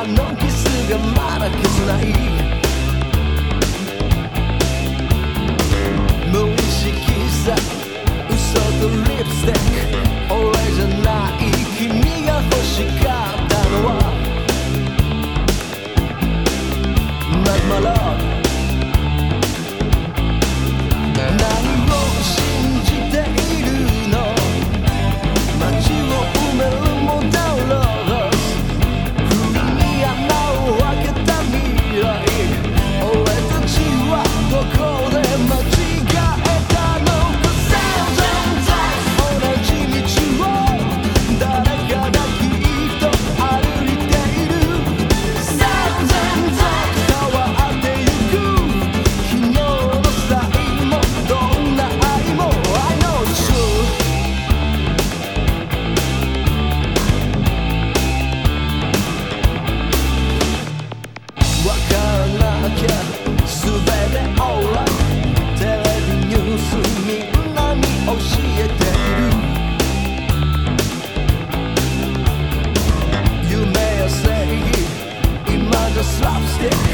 あのキスがまだ消せない無意識さ嘘とリップスティック stick.